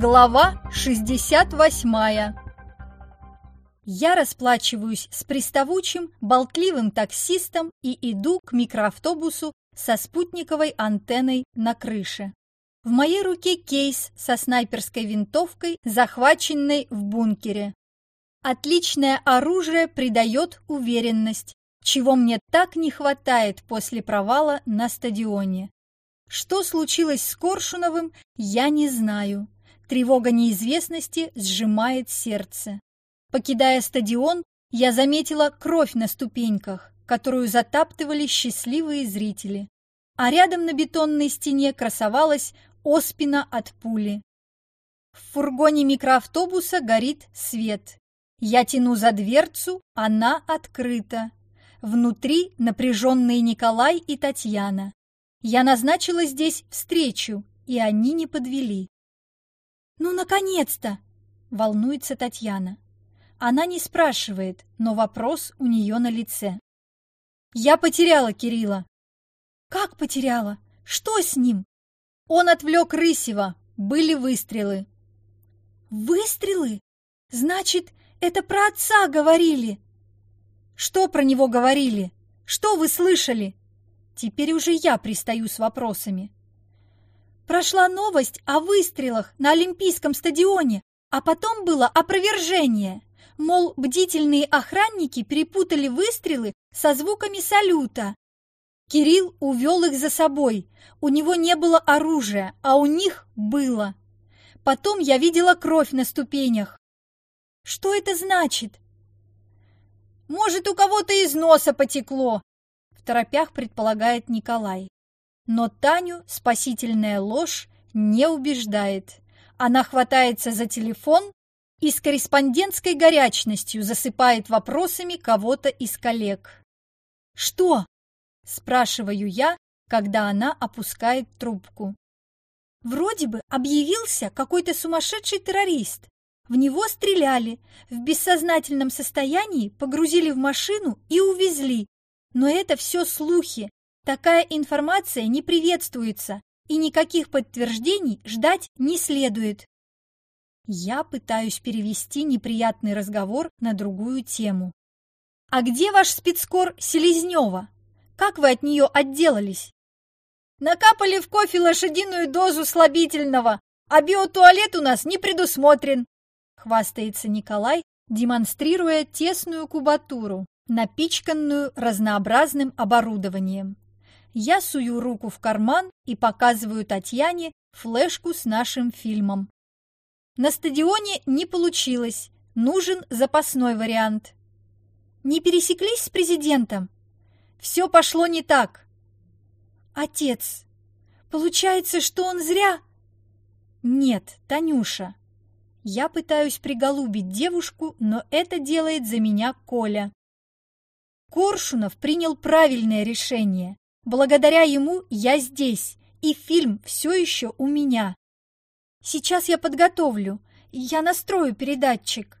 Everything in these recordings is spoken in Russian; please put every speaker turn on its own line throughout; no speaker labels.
Глава 68 Я расплачиваюсь с приставучим, болтливым таксистом и иду к микроавтобусу со спутниковой антенной на крыше. В моей руке кейс со снайперской винтовкой, захваченной в бункере. Отличное оружие придает уверенность, чего мне так не хватает после провала на стадионе. Что случилось с Коршуновым, я не знаю. Тревога неизвестности сжимает сердце. Покидая стадион, я заметила кровь на ступеньках, которую затаптывали счастливые зрители. А рядом на бетонной стене красовалась оспина от пули. В фургоне микроавтобуса горит свет. Я тяну за дверцу, она открыта. Внутри напряженные Николай и Татьяна. Я назначила здесь встречу, и они не подвели. «Ну, наконец-то!» — волнуется Татьяна. Она не спрашивает, но вопрос у нее на лице. «Я потеряла Кирилла». «Как потеряла? Что с ним?» «Он отвлек Рысева. Были выстрелы». «Выстрелы? Значит, это про отца говорили?» «Что про него говорили? Что вы слышали?» Теперь уже я пристаю с вопросами. Прошла новость о выстрелах на Олимпийском стадионе, а потом было опровержение. Мол, бдительные охранники перепутали выстрелы со звуками салюта. Кирилл увел их за собой. У него не было оружия, а у них было. Потом я видела кровь на ступенях. Что это значит? Может, у кого-то из носа потекло, в торопях предполагает Николай. Но Таню спасительная ложь не убеждает. Она хватается за телефон и с корреспондентской горячностью засыпает вопросами кого-то из коллег. «Что?» – спрашиваю я, когда она опускает трубку. Вроде бы объявился какой-то сумасшедший террорист. В него стреляли, в бессознательном состоянии погрузили в машину и увезли. Но это все слухи, Такая информация не приветствуется, и никаких подтверждений ждать не следует. Я пытаюсь перевести неприятный разговор на другую тему. «А где ваш спецкор Селезнева? Как вы от нее отделались?» «Накапали в кофе лошадиную дозу слабительного, а биотуалет у нас не предусмотрен», хвастается Николай, демонстрируя тесную кубатуру, напичканную разнообразным оборудованием. Я сую руку в карман и показываю Татьяне флешку с нашим фильмом. На стадионе не получилось, нужен запасной вариант. Не пересеклись с президентом? Все пошло не так. Отец, получается, что он зря... Нет, Танюша. Я пытаюсь приголубить девушку, но это делает за меня Коля. Коршунов принял правильное решение. Благодаря ему я здесь, и фильм все еще у меня. Сейчас я подготовлю, я настрою передатчик.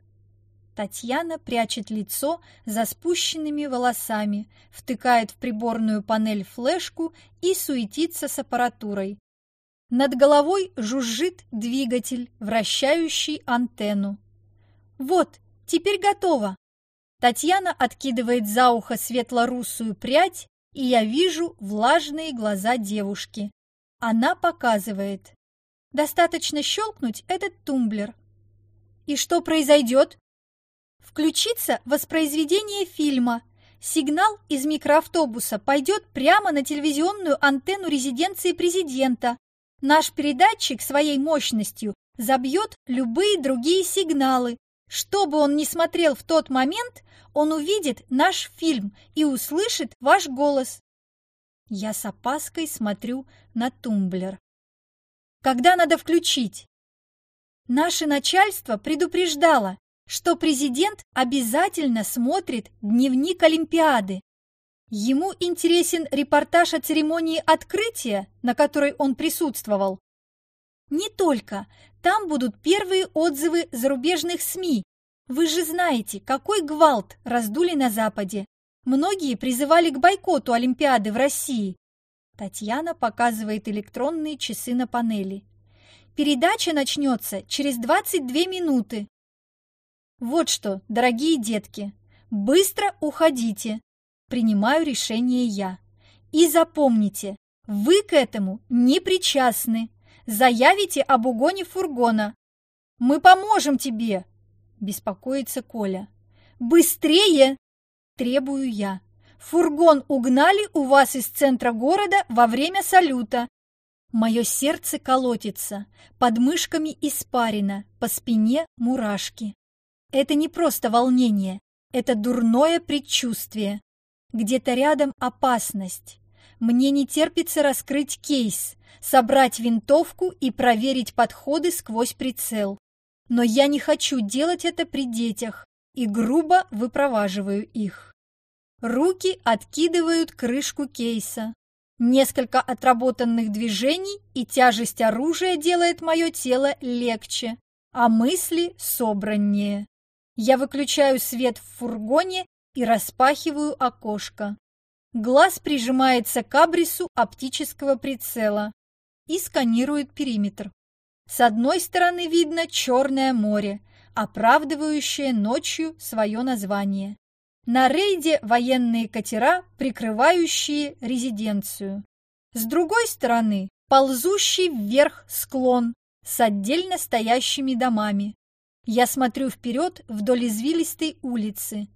Татьяна прячет лицо за спущенными волосами, втыкает в приборную панель флешку и суетится с аппаратурой. Над головой жужжит двигатель, вращающий антенну. Вот, теперь готово. Татьяна откидывает за ухо светло-русую прядь и я вижу влажные глаза девушки. Она показывает. Достаточно щелкнуть этот тумблер. И что произойдет? Включится воспроизведение фильма. Сигнал из микроавтобуса пойдет прямо на телевизионную антенну резиденции президента. Наш передатчик своей мощностью забьет любые другие сигналы, что бы он ни смотрел в тот момент, он увидит наш фильм и услышит ваш голос. Я с опаской смотрю на тумблер. Когда надо включить? Наше начальство предупреждало, что президент обязательно смотрит дневник Олимпиады. Ему интересен репортаж о церемонии открытия, на которой он присутствовал. Не только. Там будут первые отзывы зарубежных СМИ. Вы же знаете, какой гвалт раздули на Западе. Многие призывали к бойкоту Олимпиады в России. Татьяна показывает электронные часы на панели. Передача начнется через 22 минуты. Вот что, дорогие детки, быстро уходите. Принимаю решение я. И запомните, вы к этому не причастны. Заявите об угоне фургона. Мы поможем тебе, беспокоится Коля. Быстрее, требую я. Фургон угнали у вас из центра города во время салюта. Мое сердце колотится, под мышками испарина, по спине мурашки. Это не просто волнение, это дурное предчувствие. Где-то рядом опасность. Мне не терпится раскрыть кейс, собрать винтовку и проверить подходы сквозь прицел. Но я не хочу делать это при детях и грубо выпроваживаю их. Руки откидывают крышку кейса. Несколько отработанных движений и тяжесть оружия делает мое тело легче, а мысли собраннее. Я выключаю свет в фургоне и распахиваю окошко. Глаз прижимается к абрису оптического прицела и сканирует периметр. С одной стороны видно Черное море, оправдывающее ночью свое название. На рейде военные катера, прикрывающие резиденцию. С другой стороны ползущий вверх склон с отдельно стоящими домами. Я смотрю вперед вдоль извилистой улицы.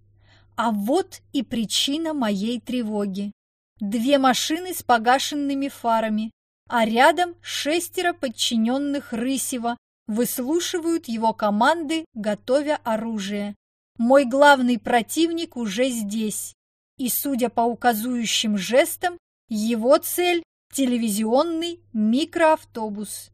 А вот и причина моей тревоги. Две машины с погашенными фарами, а рядом шестеро подчиненных Рысева выслушивают его команды, готовя оружие. Мой главный противник уже здесь, и, судя по указующим жестам, его цель – телевизионный микроавтобус.